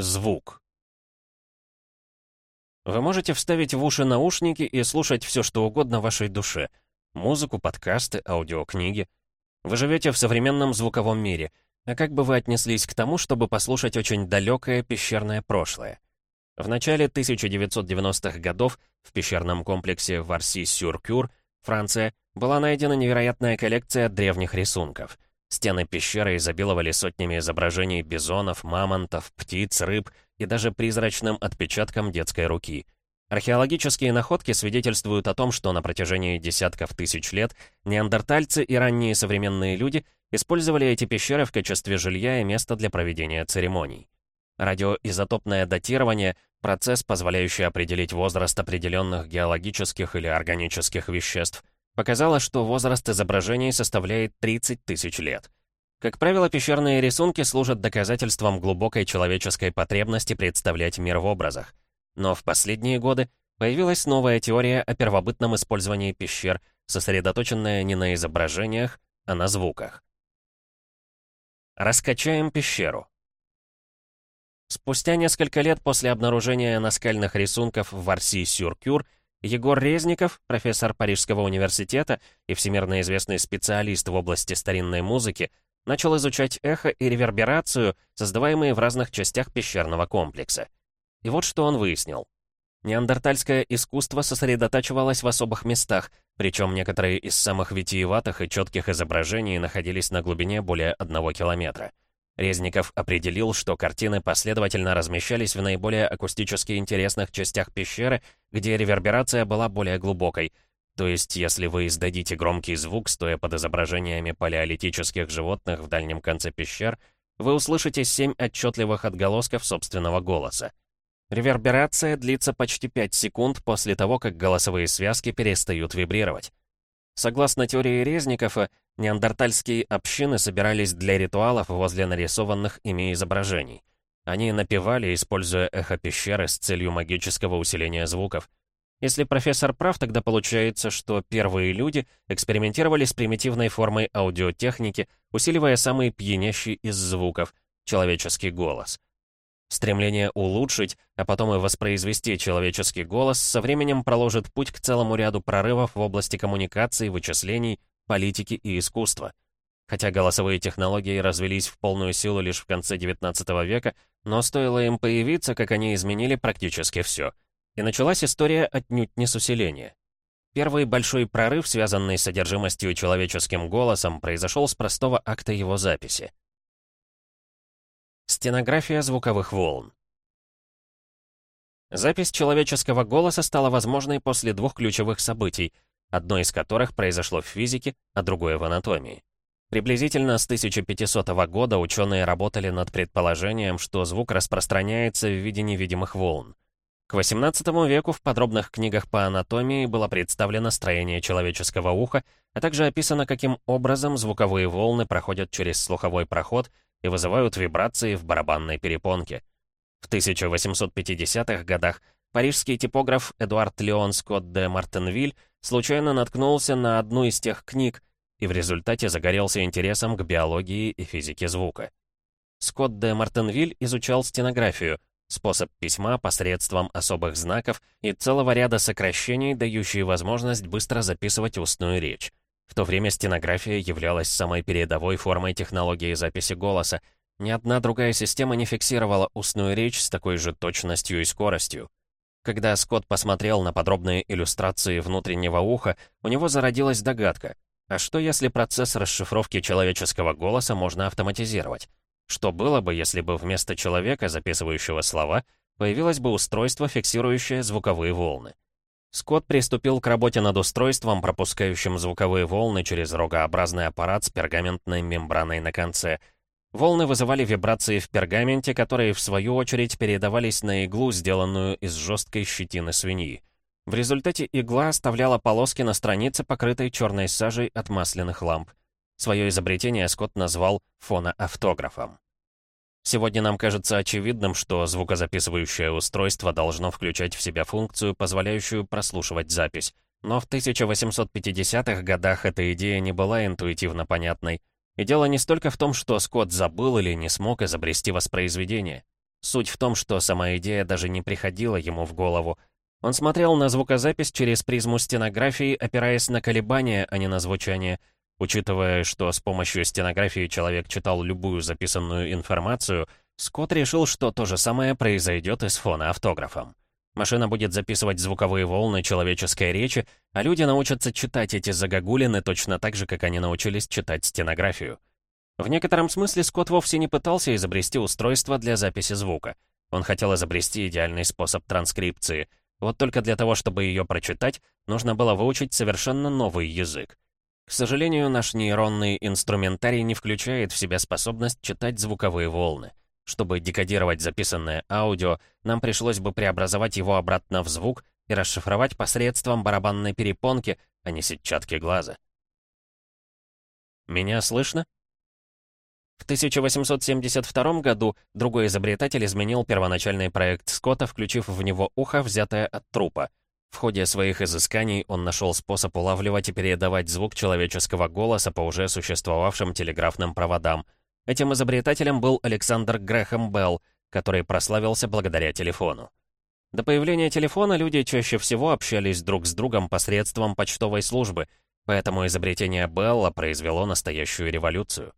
Звук. Вы можете вставить в уши наушники и слушать все, что угодно вашей душе. Музыку, подкасты, аудиокниги. Вы живете в современном звуковом мире. А как бы вы отнеслись к тому, чтобы послушать очень далекое пещерное прошлое? В начале 1990-х годов в пещерном комплексе Варси-Сюр-Кюр, Франция, была найдена невероятная коллекция древних рисунков — Стены пещеры изобиловали сотнями изображений бизонов, мамонтов, птиц, рыб и даже призрачным отпечатком детской руки. Археологические находки свидетельствуют о том, что на протяжении десятков тысяч лет неандертальцы и ранние современные люди использовали эти пещеры в качестве жилья и места для проведения церемоний. Радиоизотопное датирование — процесс, позволяющий определить возраст определенных геологических или органических веществ — Показало, что возраст изображений составляет 30 тысяч лет. Как правило, пещерные рисунки служат доказательством глубокой человеческой потребности представлять мир в образах. Но в последние годы появилась новая теория о первобытном использовании пещер, сосредоточенная не на изображениях, а на звуках. Раскачаем пещеру. Спустя несколько лет после обнаружения наскальных рисунков в Арси-Сюр-Кюр Егор Резников, профессор Парижского университета и всемирно известный специалист в области старинной музыки, начал изучать эхо и реверберацию, создаваемые в разных частях пещерного комплекса. И вот что он выяснил. Неандертальское искусство сосредотачивалось в особых местах, причем некоторые из самых витиеватых и четких изображений находились на глубине более одного километра. Резников определил, что картины последовательно размещались в наиболее акустически интересных частях пещеры, где реверберация была более глубокой. То есть, если вы издадите громкий звук, стоя под изображениями палеолитических животных в дальнем конце пещер, вы услышите семь отчетливых отголосков собственного голоса. Реверберация длится почти 5 секунд после того, как голосовые связки перестают вибрировать. Согласно теории Резникова, неандертальские общины собирались для ритуалов возле нарисованных ими изображений. Они напевали, используя эхо пещеры с целью магического усиления звуков. Если профессор прав, тогда получается, что первые люди экспериментировали с примитивной формой аудиотехники, усиливая самый пьянящий из звуков — человеческий голос — Стремление улучшить, а потом и воспроизвести человеческий голос со временем проложит путь к целому ряду прорывов в области коммуникации, вычислений, политики и искусства. Хотя голосовые технологии развелись в полную силу лишь в конце XIX века, но стоило им появиться, как они изменили практически все. И началась история отнюдь не с усиления. Первый большой прорыв, связанный с содержимостью человеческим голосом, произошел с простого акта его записи. Стенография звуковых волн. Запись человеческого голоса стала возможной после двух ключевых событий, одно из которых произошло в физике, а другое в анатомии. Приблизительно с 1500 года ученые работали над предположением, что звук распространяется в виде невидимых волн. К XVIII веку в подробных книгах по анатомии было представлено строение человеческого уха, а также описано, каким образом звуковые волны проходят через слуховой проход и вызывают вибрации в барабанной перепонке. В 1850-х годах парижский типограф Эдуард Леон Скотт де Мартенвиль случайно наткнулся на одну из тех книг и в результате загорелся интересом к биологии и физике звука. Скотт де Мартенвиль изучал стенографию, способ письма посредством особых знаков и целого ряда сокращений, дающие возможность быстро записывать устную речь. В то время стенография являлась самой передовой формой технологии записи голоса. Ни одна другая система не фиксировала устную речь с такой же точностью и скоростью. Когда Скотт посмотрел на подробные иллюстрации внутреннего уха, у него зародилась догадка. А что если процесс расшифровки человеческого голоса можно автоматизировать? Что было бы, если бы вместо человека, записывающего слова, появилось бы устройство, фиксирующее звуковые волны? Скотт приступил к работе над устройством, пропускающим звуковые волны через рогообразный аппарат с пергаментной мембраной на конце. Волны вызывали вибрации в пергаменте, которые, в свою очередь, передавались на иглу, сделанную из жесткой щетины свиньи. В результате игла оставляла полоски на странице, покрытой черной сажей от масляных ламп. Свое изобретение Скотт назвал фоноавтографом. Сегодня нам кажется очевидным, что звукозаписывающее устройство должно включать в себя функцию, позволяющую прослушивать запись. Но в 1850-х годах эта идея не была интуитивно понятной. И дело не столько в том, что Скотт забыл или не смог изобрести воспроизведение. Суть в том, что сама идея даже не приходила ему в голову. Он смотрел на звукозапись через призму стенографии, опираясь на колебания, а не на звучание. Учитывая, что с помощью стенографии человек читал любую записанную информацию, Скотт решил, что то же самое произойдет и с фоноавтографом. Машина будет записывать звуковые волны человеческой речи, а люди научатся читать эти загогулины точно так же, как они научились читать стенографию. В некотором смысле Скотт вовсе не пытался изобрести устройство для записи звука. Он хотел изобрести идеальный способ транскрипции. Вот только для того, чтобы ее прочитать, нужно было выучить совершенно новый язык. К сожалению, наш нейронный инструментарий не включает в себя способность читать звуковые волны. Чтобы декодировать записанное аудио, нам пришлось бы преобразовать его обратно в звук и расшифровать посредством барабанной перепонки, а не сетчатки глаза. Меня слышно? В 1872 году другой изобретатель изменил первоначальный проект Скотта, включив в него ухо, взятое от трупа. В ходе своих изысканий он нашел способ улавливать и передавать звук человеческого голоса по уже существовавшим телеграфным проводам — Этим изобретателем был Александр Грэхэм Белл, который прославился благодаря телефону. До появления телефона люди чаще всего общались друг с другом посредством почтовой службы, поэтому изобретение Белла произвело настоящую революцию.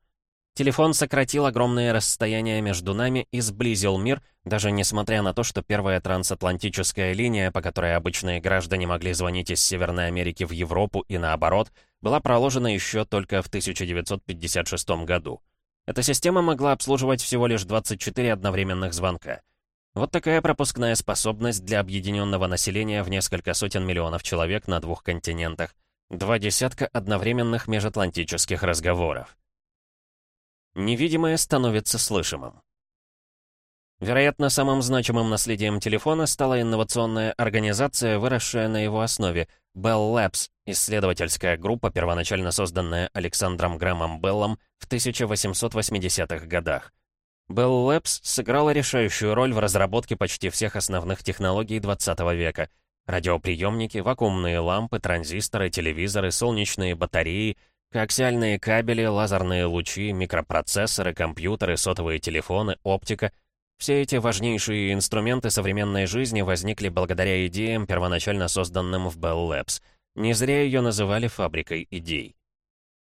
Телефон сократил огромные расстояния между нами и сблизил мир, даже несмотря на то, что первая трансатлантическая линия, по которой обычные граждане могли звонить из Северной Америки в Европу и наоборот, была проложена еще только в 1956 году. Эта система могла обслуживать всего лишь 24 одновременных звонка. Вот такая пропускная способность для объединенного населения в несколько сотен миллионов человек на двух континентах. Два десятка одновременных межатлантических разговоров. Невидимое становится слышимым. Вероятно, самым значимым наследием телефона стала инновационная организация, выросшая на его основе — Bell Labs, исследовательская группа, первоначально созданная Александром Грэмом Беллом в 1880-х годах. Bell Labs сыграла решающую роль в разработке почти всех основных технологий 20 века. Радиоприемники, вакуумные лампы, транзисторы, телевизоры, солнечные батареи, коаксиальные кабели, лазерные лучи, микропроцессоры, компьютеры, сотовые телефоны, оптика — все эти важнейшие инструменты современной жизни возникли благодаря идеям, первоначально созданным в Bell Labs. Не зря ее называли фабрикой идей.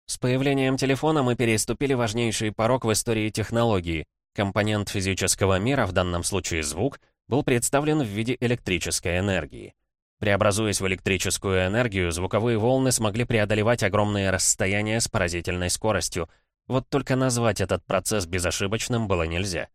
С появлением телефона мы переступили важнейший порог в истории технологии. Компонент физического мира, в данном случае звук, был представлен в виде электрической энергии. Преобразуясь в электрическую энергию, звуковые волны смогли преодолевать огромные расстояния с поразительной скоростью. Вот только назвать этот процесс безошибочным было нельзя.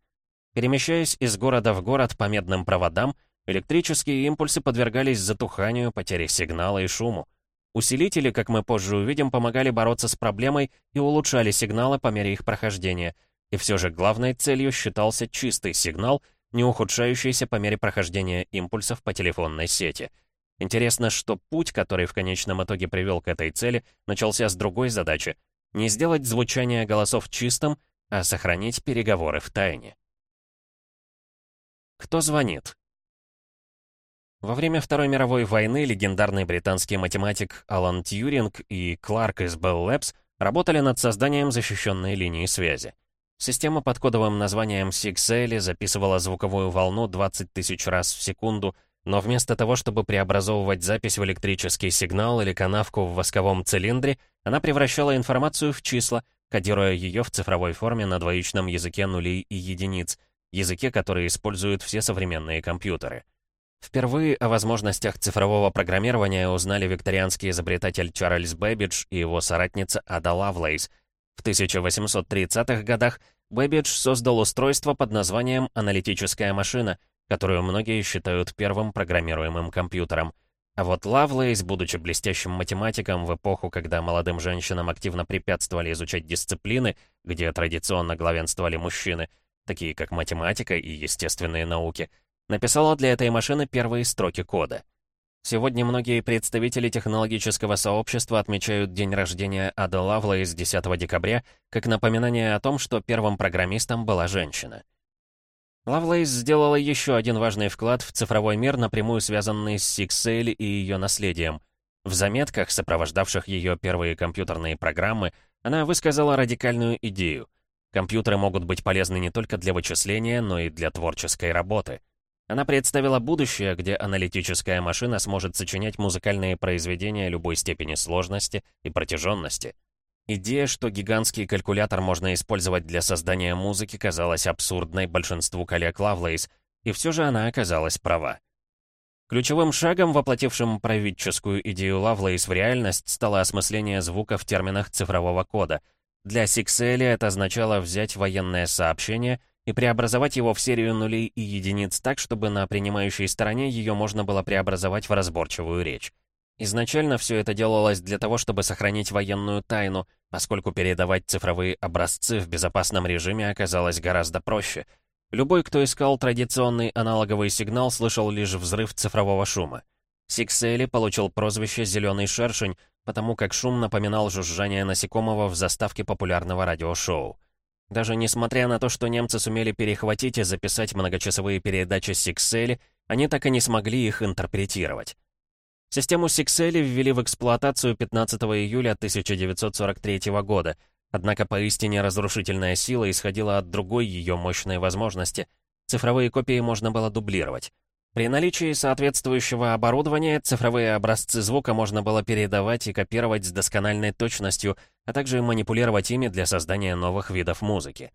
Перемещаясь из города в город по медным проводам, электрические импульсы подвергались затуханию, потере сигнала и шуму. Усилители, как мы позже увидим, помогали бороться с проблемой и улучшали сигналы по мере их прохождения. И все же главной целью считался чистый сигнал, не ухудшающийся по мере прохождения импульсов по телефонной сети. Интересно, что путь, который в конечном итоге привел к этой цели, начался с другой задачи — не сделать звучание голосов чистым, а сохранить переговоры в тайне. Кто звонит? Во время Второй мировой войны легендарный британский математик Алан Тьюринг и Кларк из Bell Labs работали над созданием защищенной линии связи. Система под кодовым названием SIGSAIL записывала звуковую волну 20 тысяч раз в секунду, но вместо того, чтобы преобразовывать запись в электрический сигнал или канавку в восковом цилиндре, она превращала информацию в числа, кодируя ее в цифровой форме на двоичном языке нулей и единиц, языке, который используют все современные компьютеры. Впервые о возможностях цифрового программирования узнали викторианский изобретатель Чарльз Бэббидж и его соратница Ада Лавлейс. В 1830-х годах Бэббидж создал устройство под названием «аналитическая машина», которую многие считают первым программируемым компьютером. А вот Лавлейс, будучи блестящим математиком в эпоху, когда молодым женщинам активно препятствовали изучать дисциплины, где традиционно главенствовали мужчины, такие как математика и естественные науки, написала для этой машины первые строки кода. Сегодня многие представители технологического сообщества отмечают день рождения Ады Лавлейс 10 декабря как напоминание о том, что первым программистом была женщина. Лавлейс сделала еще один важный вклад в цифровой мир, напрямую связанный с Сиксейль и ее наследием. В заметках, сопровождавших ее первые компьютерные программы, она высказала радикальную идею — Компьютеры могут быть полезны не только для вычисления, но и для творческой работы. Она представила будущее, где аналитическая машина сможет сочинять музыкальные произведения любой степени сложности и протяженности. Идея, что гигантский калькулятор можно использовать для создания музыки, казалась абсурдной большинству коллег Лавлейс, и все же она оказалась права. Ключевым шагом, воплотившим правительскую идею Лавлейс в реальность, стало осмысление звука в терминах цифрового кода — для Сиксели это означало взять военное сообщение и преобразовать его в серию нулей и единиц так, чтобы на принимающей стороне ее можно было преобразовать в разборчивую речь. Изначально все это делалось для того, чтобы сохранить военную тайну, поскольку передавать цифровые образцы в безопасном режиме оказалось гораздо проще. Любой, кто искал традиционный аналоговый сигнал, слышал лишь взрыв цифрового шума. Сиксели получил прозвище «Зеленый шершень», потому как шум напоминал жужжание насекомого в заставке популярного радиошоу. Даже несмотря на то, что немцы сумели перехватить и записать многочасовые передачи Сиксели, они так и не смогли их интерпретировать. Систему Сиксели ввели в эксплуатацию 15 июля 1943 года, однако поистине разрушительная сила исходила от другой ее мощной возможности. Цифровые копии можно было дублировать. При наличии соответствующего оборудования цифровые образцы звука можно было передавать и копировать с доскональной точностью, а также манипулировать ими для создания новых видов музыки.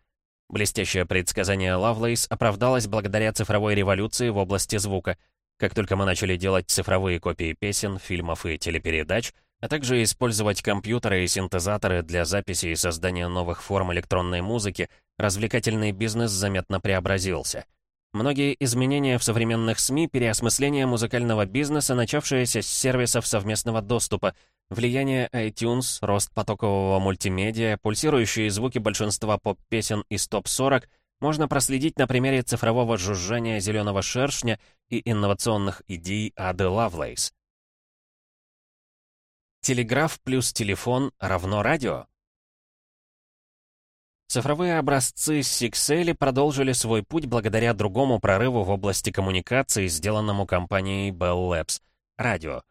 Блестящее предсказание Лавлейс оправдалось благодаря цифровой революции в области звука. Как только мы начали делать цифровые копии песен, фильмов и телепередач, а также использовать компьютеры и синтезаторы для записи и создания новых форм электронной музыки, развлекательный бизнес заметно преобразился — Многие изменения в современных СМИ, переосмысление музыкального бизнеса, начавшееся с сервисов совместного доступа, влияние iTunes, рост потокового мультимедиа, пульсирующие звуки большинства поп-песен из топ-40 можно проследить на примере цифрового жужжания зеленого шершня и инновационных идей Ады Лавлейс. Телеграф плюс телефон равно радио? Цифровые образцы Sixeli продолжили свой путь благодаря другому прорыву в области коммуникации, сделанному компанией Bell Labs — радио.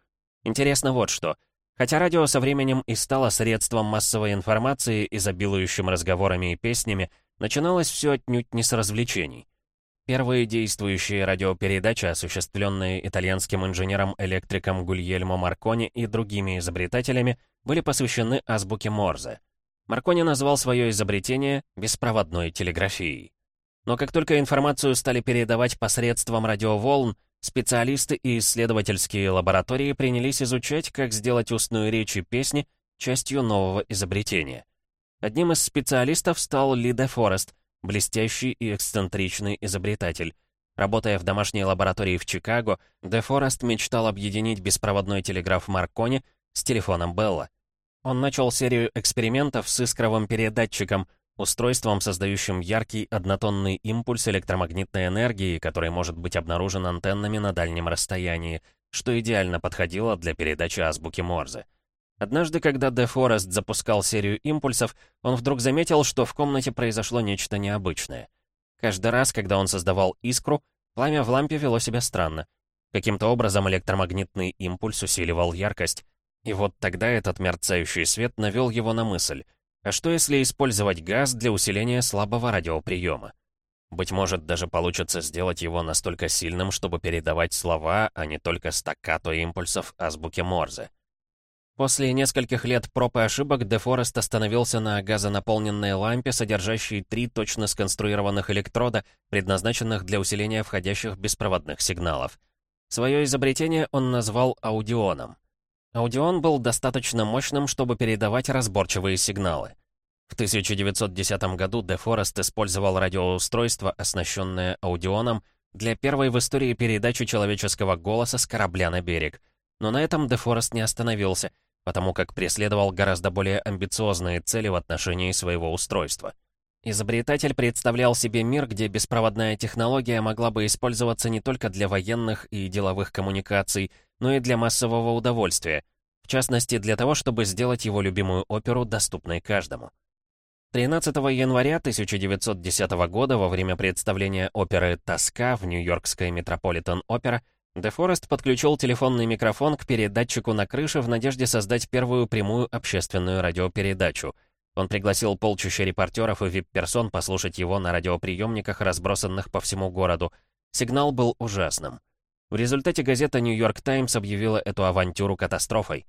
Интересно вот что. Хотя радио со временем и стало средством массовой информации, изобилующим разговорами и песнями, начиналось все отнюдь не с развлечений. Первые действующие радиопередачи, осуществленные итальянским инженером-электриком Гульельмо Маркони и другими изобретателями, были посвящены азбуке Морзе — Маркони назвал свое изобретение беспроводной телеграфией. Но как только информацию стали передавать посредством радиоволн, специалисты и исследовательские лаборатории принялись изучать, как сделать устную речь и песни частью нового изобретения. Одним из специалистов стал Ли де Форест, блестящий и эксцентричный изобретатель. Работая в домашней лаборатории в Чикаго, де Форест мечтал объединить беспроводной телеграф Маркони с телефоном Белла. Он начал серию экспериментов с искровым передатчиком, устройством, создающим яркий однотонный импульс электромагнитной энергии, который может быть обнаружен антеннами на дальнем расстоянии, что идеально подходило для передачи азбуки Морзе. Однажды, когда Де Форест запускал серию импульсов, он вдруг заметил, что в комнате произошло нечто необычное. Каждый раз, когда он создавал искру, пламя в лампе вело себя странно. Каким-то образом электромагнитный импульс усиливал яркость. И вот тогда этот мерцающий свет навел его на мысль. А что если использовать газ для усиления слабого радиоприема? Быть может, даже получится сделать его настолько сильным, чтобы передавать слова, а не только стаккато импульсов азбуки Морзе. После нескольких лет проб и ошибок Дефорест остановился на газонаполненной лампе, содержащей три точно сконструированных электрода, предназначенных для усиления входящих беспроводных сигналов. Свое изобретение он назвал аудионом. Аудион был достаточно мощным, чтобы передавать разборчивые сигналы. В 1910 году Де Форест использовал радиоустройство, оснащенное аудионом, для первой в истории передачи человеческого голоса с корабля на берег. Но на этом Де Форест не остановился, потому как преследовал гораздо более амбициозные цели в отношении своего устройства. Изобретатель представлял себе мир, где беспроводная технология могла бы использоваться не только для военных и деловых коммуникаций, но и для массового удовольствия, в частности для того, чтобы сделать его любимую оперу доступной каждому. 13 января 1910 года во время представления оперы «Тоска» в Нью-Йоркской Метрополитен-опера Де Форест подключил телефонный микрофон к передатчику на крыше в надежде создать первую прямую общественную радиопередачу. Он пригласил полчища репортеров и вип-персон послушать его на радиоприемниках, разбросанных по всему городу. Сигнал был ужасным. В результате газета «Нью-Йорк Таймс» объявила эту авантюру катастрофой.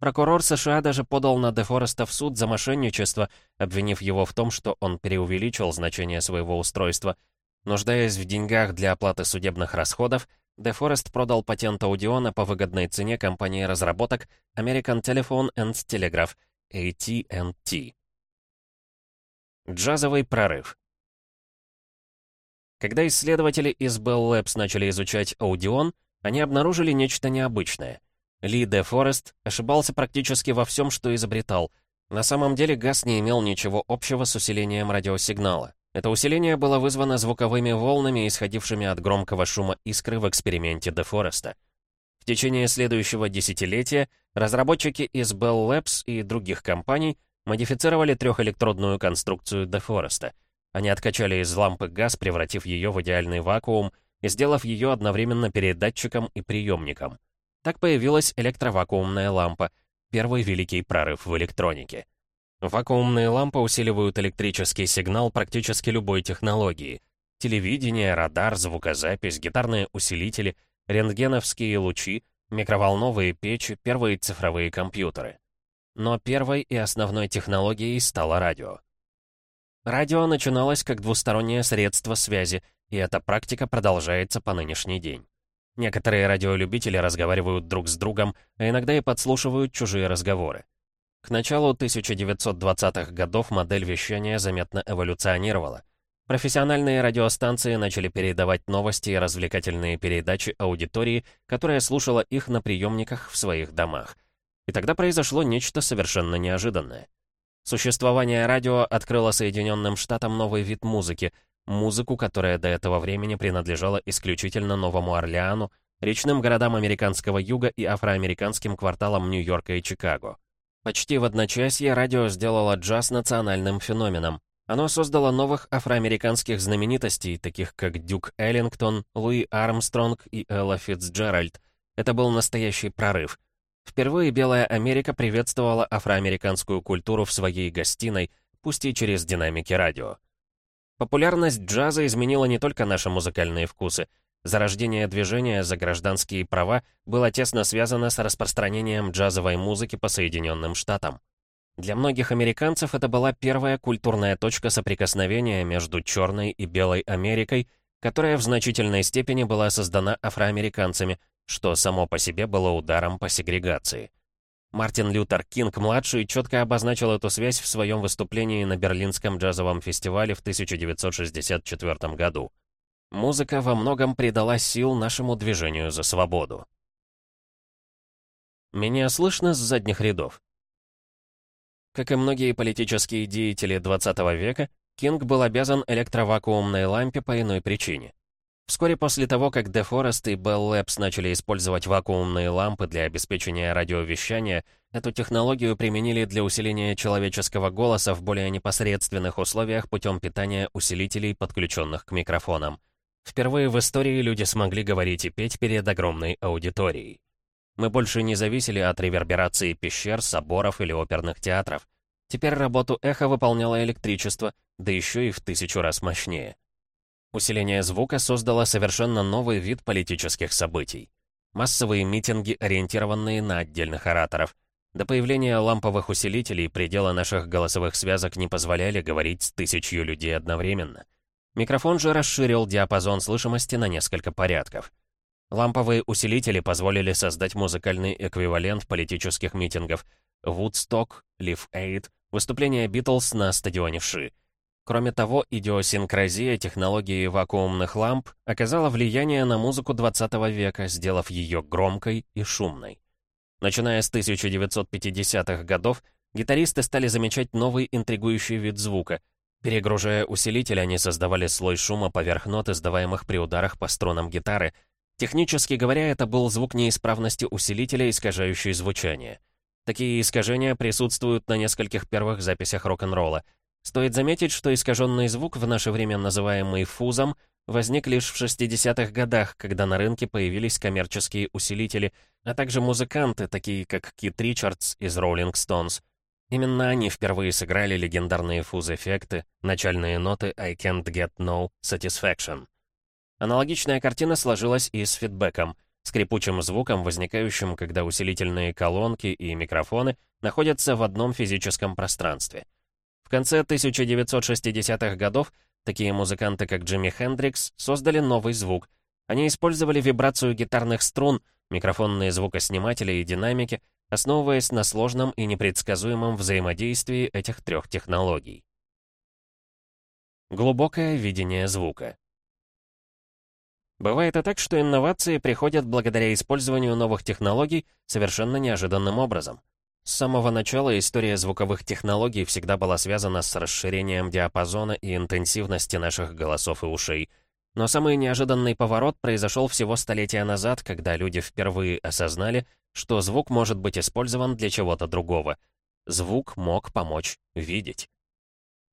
Прокурор США даже подал на Дефореста в суд за мошенничество, обвинив его в том, что он преувеличил значение своего устройства. Нуждаясь в деньгах для оплаты судебных расходов, Дефорест продал патент Аудиона по выгодной цене компании разработок American Telephone and Telegraph, AT&T. Джазовый прорыв. Когда исследователи из Bell Labs начали изучать Аудион, они обнаружили нечто необычное — ли де Форест ошибался практически во всем, что изобретал. На самом деле газ не имел ничего общего с усилением радиосигнала. Это усиление было вызвано звуковыми волнами, исходившими от громкого шума искры в эксперименте де Фореста. В течение следующего десятилетия разработчики из Bell Labs и других компаний модифицировали трехэлектродную конструкцию де Фореста. Они откачали из лампы газ, превратив ее в идеальный вакуум и сделав ее одновременно передатчиком и приемником. Так появилась электровакуумная лампа, первый великий прорыв в электронике. Вакуумные лампы усиливают электрический сигнал практически любой технологии. Телевидение, радар, звукозапись, гитарные усилители, рентгеновские лучи, микроволновые печи, первые цифровые компьютеры. Но первой и основной технологией стало радио. Радио начиналось как двустороннее средство связи, и эта практика продолжается по нынешний день. Некоторые радиолюбители разговаривают друг с другом, а иногда и подслушивают чужие разговоры. К началу 1920-х годов модель вещания заметно эволюционировала. Профессиональные радиостанции начали передавать новости и развлекательные передачи аудитории, которая слушала их на приемниках в своих домах. И тогда произошло нечто совершенно неожиданное. Существование радио открыло Соединенным Штатам новый вид музыки — музыку, которая до этого времени принадлежала исключительно Новому Орлеану, речным городам американского юга и афроамериканским кварталам Нью-Йорка и Чикаго. Почти в одночасье радио сделало джаз национальным феноменом. Оно создало новых афроамериканских знаменитостей, таких как Дюк Эллингтон, Луи Армстронг и Элла Фитцджеральд. Это был настоящий прорыв. Впервые Белая Америка приветствовала афроамериканскую культуру в своей гостиной, пусть и через динамики радио. Популярность джаза изменила не только наши музыкальные вкусы. Зарождение движения за гражданские права было тесно связано с распространением джазовой музыки по Соединенным Штатам. Для многих американцев это была первая культурная точка соприкосновения между черной и белой Америкой, которая в значительной степени была создана афроамериканцами, что само по себе было ударом по сегрегации. Мартин Лютер Кинг-младший четко обозначил эту связь в своем выступлении на Берлинском джазовом фестивале в 1964 году. Музыка во многом придала сил нашему движению за свободу. Меня слышно с задних рядов. Как и многие политические деятели 20 века, Кинг был обязан электровакуумной лампе по иной причине. Вскоре после того, как DeForest и Bell Labs начали использовать вакуумные лампы для обеспечения радиовещания, эту технологию применили для усиления человеческого голоса в более непосредственных условиях путем питания усилителей, подключенных к микрофонам. Впервые в истории люди смогли говорить и петь перед огромной аудиторией. Мы больше не зависели от реверберации пещер, соборов или оперных театров. Теперь работу эхо выполняло электричество, да еще и в тысячу раз мощнее. Усиление звука создало совершенно новый вид политических событий. Массовые митинги, ориентированные на отдельных ораторов. До появления ламповых усилителей пределы наших голосовых связок не позволяли говорить с тысячью людей одновременно. Микрофон же расширил диапазон слышимости на несколько порядков. Ламповые усилители позволили создать музыкальный эквивалент политических митингов. Вудсток, Лив Эйд, выступление Битлз на стадионе Ши — Кроме того, идиосинкразия технологии вакуумных ламп оказала влияние на музыку 20 века, сделав ее громкой и шумной. Начиная с 1950-х годов, гитаристы стали замечать новый интригующий вид звука. Перегружая усилитель, они создавали слой шума поверх нот, издаваемых при ударах по струнам гитары. Технически говоря, это был звук неисправности усилителя, искажающий звучание. Такие искажения присутствуют на нескольких первых записях рок-н-ролла — Стоит заметить, что искаженный звук, в наше время называемый фузом, возник лишь в 60-х годах, когда на рынке появились коммерческие усилители, а также музыканты, такие как Кит Ричардс из Rolling Stones. Именно они впервые сыграли легендарные фуз-эффекты, начальные ноты «I can't get no satisfaction». Аналогичная картина сложилась и с фидбэком, скрипучим звуком, возникающим, когда усилительные колонки и микрофоны находятся в одном физическом пространстве. В конце 1960-х годов такие музыканты, как Джимми Хендрикс, создали новый звук. Они использовали вибрацию гитарных струн, микрофонные звукосниматели и динамики, основываясь на сложном и непредсказуемом взаимодействии этих трех технологий. Глубокое видение звука. Бывает и так, что инновации приходят благодаря использованию новых технологий совершенно неожиданным образом. С самого начала история звуковых технологий всегда была связана с расширением диапазона и интенсивности наших голосов и ушей. Но самый неожиданный поворот произошел всего столетия назад, когда люди впервые осознали, что звук может быть использован для чего-то другого. Звук мог помочь видеть.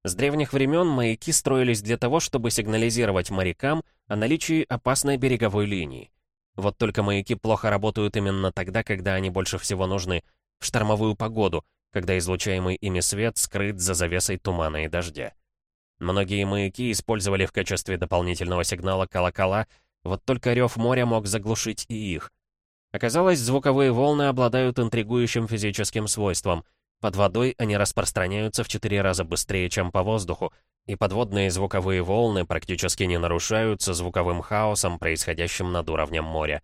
С древних времен маяки строились для того, чтобы сигнализировать морякам о наличии опасной береговой линии. Вот только маяки плохо работают именно тогда, когда они больше всего нужны, в штормовую погоду, когда излучаемый ими свет скрыт за завесой тумана и дождя. Многие маяки использовали в качестве дополнительного сигнала колокола, вот только рев моря мог заглушить и их. Оказалось, звуковые волны обладают интригующим физическим свойством. Под водой они распространяются в 4 раза быстрее, чем по воздуху, и подводные звуковые волны практически не нарушаются звуковым хаосом, происходящим над уровнем моря.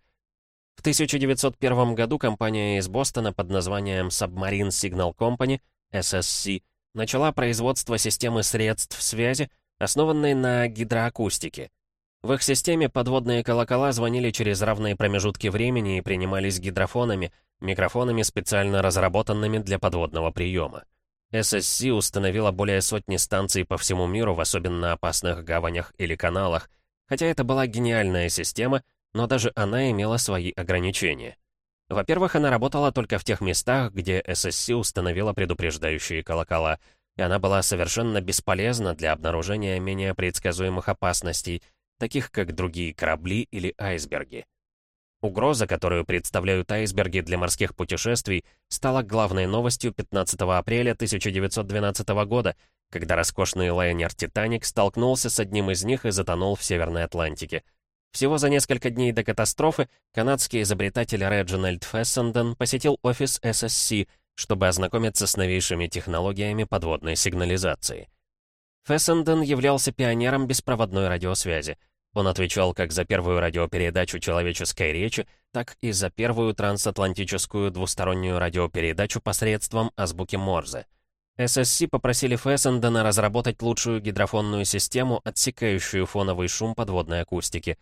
В 1901 году компания из Бостона под названием Submarine Signal Company, SSC, начала производство системы средств связи, основанной на гидроакустике — в их системе подводные колокола звонили через равные промежутки времени и принимались гидрофонами, микрофонами, специально разработанными для подводного приема. SSC установила более сотни станций по всему миру в особенно опасных гаванях или каналах, хотя это была гениальная система, но даже она имела свои ограничения. Во-первых, она работала только в тех местах, где SSC установила предупреждающие колокола, и она была совершенно бесполезна для обнаружения менее предсказуемых опасностей, таких как другие корабли или айсберги. Угроза, которую представляют айсберги для морских путешествий, стала главной новостью 15 апреля 1912 года, когда роскошный лайнер «Титаник» столкнулся с одним из них и затонул в Северной Атлантике. Всего за несколько дней до катастрофы канадский изобретатель Реджинальд Фессенден посетил офис SSC, чтобы ознакомиться с новейшими технологиями подводной сигнализации. Фессенден являлся пионером беспроводной радиосвязи — он отвечал как за первую радиопередачу человеческой речи, так и за первую трансатлантическую двустороннюю радиопередачу посредством азбуки Морзе. ССС попросили Фессендена разработать лучшую гидрофонную систему, отсекающую фоновый шум подводной акустики.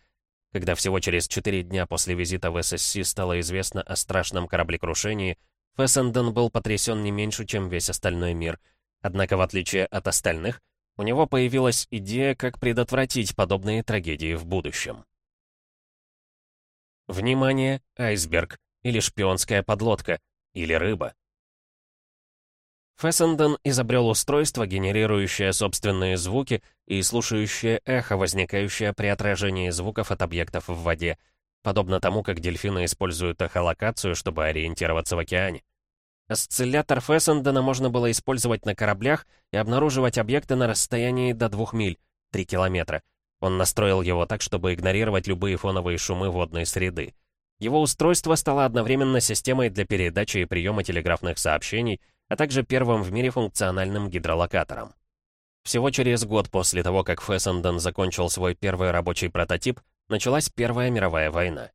Когда всего через четыре дня после визита в ССС стало известно о страшном кораблекрушении, Фессенден был потрясен не меньше, чем весь остальной мир. Однако, в отличие от остальных, у него появилась идея, как предотвратить подобные трагедии в будущем. Внимание, айсберг, или шпионская подлодка, или рыба. Фессенден изобрел устройство, генерирующее собственные звуки и слушающее эхо, возникающее при отражении звуков от объектов в воде, подобно тому, как дельфины используют эхолокацию, чтобы ориентироваться в океане. Осциллятор Фессендена можно было использовать на кораблях и обнаруживать объекты на расстоянии до 2 миль, 3 километра. Он настроил его так, чтобы игнорировать любые фоновые шумы водной среды. Его устройство стало одновременно системой для передачи и приема телеграфных сообщений, а также первым в мире функциональным гидролокатором. Всего через год после того, как Фессенден закончил свой первый рабочий прототип, началась Первая мировая война.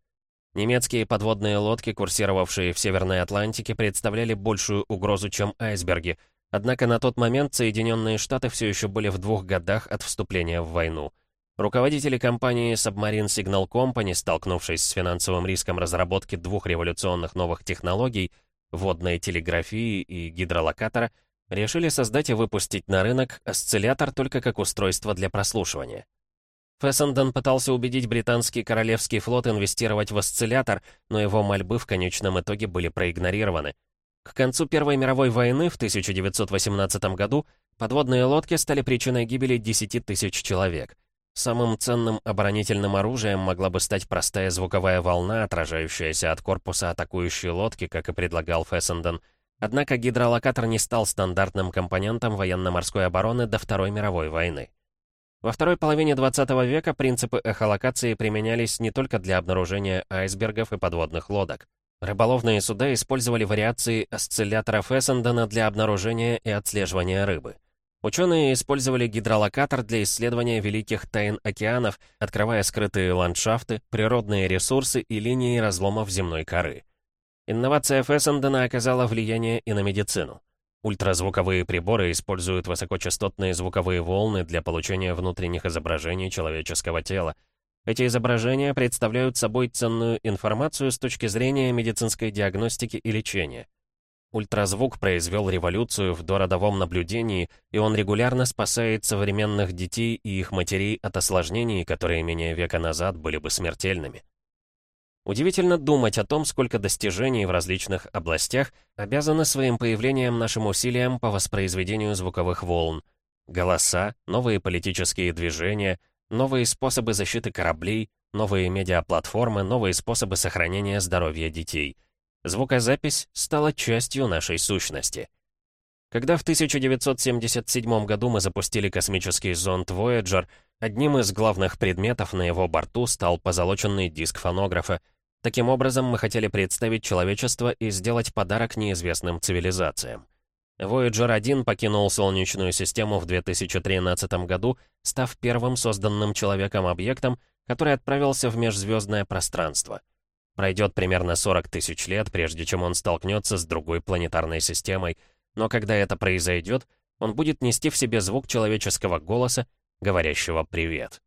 Немецкие подводные лодки, курсировавшие в Северной Атлантике, представляли большую угрозу, чем айсберги. Однако на тот момент Соединенные Штаты все еще были в двух годах от вступления в войну. Руководители компании Submarine Signal Company, столкнувшись с финансовым риском разработки двух революционных новых технологий — водной телеграфии и гидролокатора, решили создать и выпустить на рынок осциллятор только как устройство для прослушивания. Фессенден пытался убедить британский королевский флот инвестировать в осциллятор, но его мольбы в конечном итоге были проигнорированы. К концу Первой мировой войны в 1918 году подводные лодки стали причиной гибели 10 тысяч человек. Самым ценным оборонительным оружием могла бы стать простая звуковая волна, отражающаяся от корпуса атакующей лодки, как и предлагал Фессенден. Однако гидролокатор не стал стандартным компонентом военно-морской обороны до Второй мировой войны. Во второй половине 20 века принципы эхолокации применялись не только для обнаружения айсбергов и подводных лодок. Рыболовные суда использовали вариации осцилляторов Эссендена для обнаружения и отслеживания рыбы. Ученые использовали гидролокатор для исследования великих тайн океанов, открывая скрытые ландшафты, природные ресурсы и линии разломов земной коры. Инновация Фессендена оказала влияние и на медицину. Ультразвуковые приборы используют высокочастотные звуковые волны для получения внутренних изображений человеческого тела. Эти изображения представляют собой ценную информацию с точки зрения медицинской диагностики и лечения. Ультразвук произвел революцию в дородовом наблюдении, и он регулярно спасает современных детей и их матерей от осложнений, которые менее века назад были бы смертельными. Удивительно думать о том, сколько достижений в различных областях обязаны своим появлением нашим усилиям по воспроизведению звуковых волн. Голоса, новые политические движения, новые способы защиты кораблей, новые медиаплатформы, новые способы сохранения здоровья детей. Звукозапись стала частью нашей сущности. Когда в 1977 году мы запустили космический зонд Voyager, одним из главных предметов на его борту стал позолоченный диск фонографа — Таким образом, мы хотели представить человечество и сделать подарок неизвестным цивилизациям. Voyager 1 покинул Солнечную систему в 2013 году, став первым созданным человеком объектом, который отправился в межзвездное пространство. Пройдет примерно 40 тысяч лет, прежде чем он столкнется с другой планетарной системой, но когда это произойдет, он будет нести в себе звук человеческого голоса, говорящего «привет».